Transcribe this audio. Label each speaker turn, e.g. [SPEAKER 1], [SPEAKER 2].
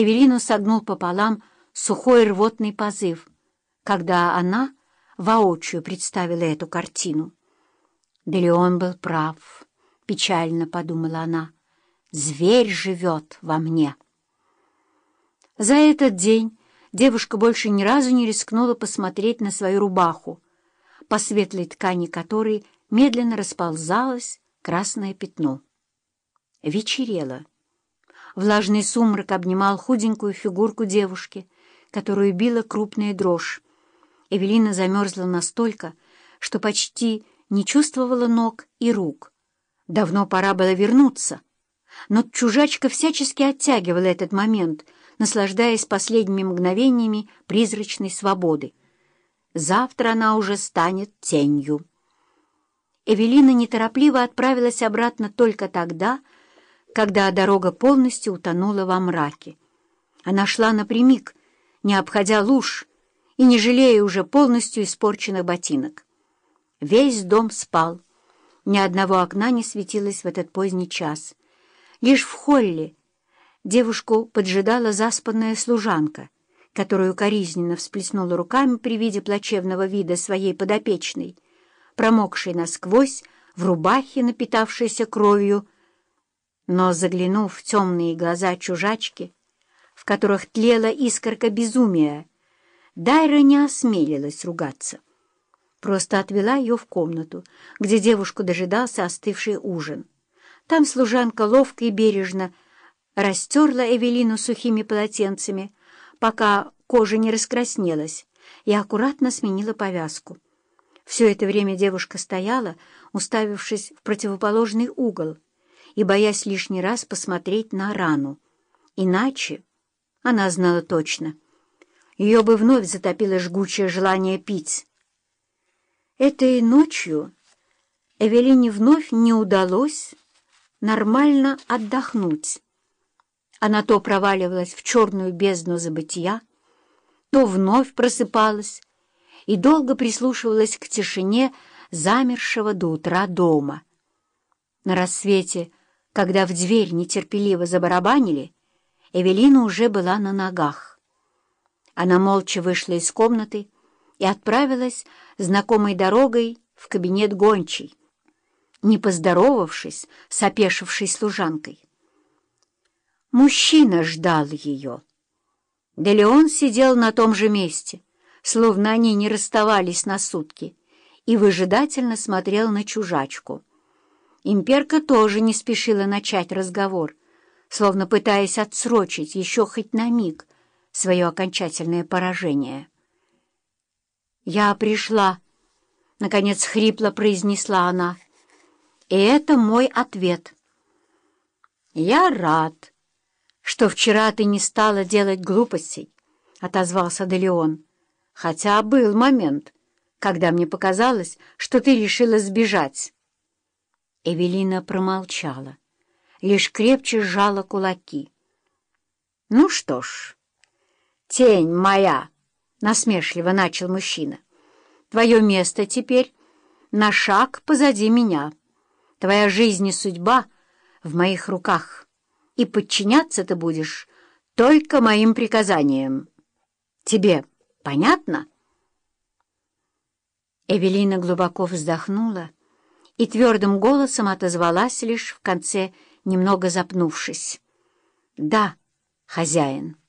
[SPEAKER 1] Эвелину согнул пополам сухой рвотный позыв, когда она воочию представила эту картину. Да ли он был прав, печально подумала она. Зверь живет во мне. За этот день девушка больше ни разу не рискнула посмотреть на свою рубаху, по светлой ткани которой медленно расползалось красное пятно. Вечерело. Влажный сумрак обнимал худенькую фигурку девушки, которую била крупная дрожь. Эвелина замерзла настолько, что почти не чувствовала ног и рук. Давно пора было вернуться, но чужачка всячески оттягивала этот момент, наслаждаясь последними мгновениями призрачной свободы. Завтра она уже станет тенью. Эвелина неторопливо отправилась обратно только тогда, когда дорога полностью утонула во мраке. Она шла напрямик, не обходя луж и не жалея уже полностью испорченных ботинок. Весь дом спал. Ни одного окна не светилось в этот поздний час. Лишь в холле девушку поджидала заспанная служанка, которую коризненно всплеснула руками при виде плачевного вида своей подопечной, промокшей насквозь, в рубахе, напитавшейся кровью, но, заглянув в темные глаза чужачки, в которых тлела искорка безумия, Дайра не осмелилась ругаться. Просто отвела ее в комнату, где девушку дожидался остывший ужин. Там служанка ловко и бережно растерла Эвелину сухими полотенцами, пока кожа не раскраснелась, и аккуратно сменила повязку. Все это время девушка стояла, уставившись в противоположный угол, и боясь лишний раз посмотреть на рану. Иначе, она знала точно, ее бы вновь затопило жгучее желание пить. Этой ночью Эвелине вновь не удалось нормально отдохнуть. Она то проваливалась в черную бездну забытия, то вновь просыпалась и долго прислушивалась к тишине замершего до утра дома. На рассвете когда в дверь нетерпеливо забарабанили, Эвелина уже была на ногах. Она молча вышла из комнаты и отправилась знакомой дорогой в кабинет гончей, не поздоровавшись с опешившей служанкой. Мужчина ждал ее. Да Леон сидел на том же месте, словно они не расставались на сутки, и выжидательно смотрел на чужачку. Имперка тоже не спешила начать разговор, словно пытаясь отсрочить еще хоть на миг свое окончательное поражение. «Я пришла», — наконец хрипло произнесла она, — «и это мой ответ». «Я рад, что вчера ты не стала делать глупостей», — отозвался Делеон, «хотя был момент, когда мне показалось, что ты решила сбежать». Эвелина промолчала, лишь крепче сжала кулаки. «Ну что ж, тень моя!» — насмешливо начал мужчина. «Твое место теперь на шаг позади меня. Твоя жизнь и судьба в моих руках, и подчиняться ты будешь только моим приказаниям. Тебе понятно?» Эвелина глубоко вздохнула и твердым голосом отозвалась лишь в конце, немного запнувшись. «Да, хозяин».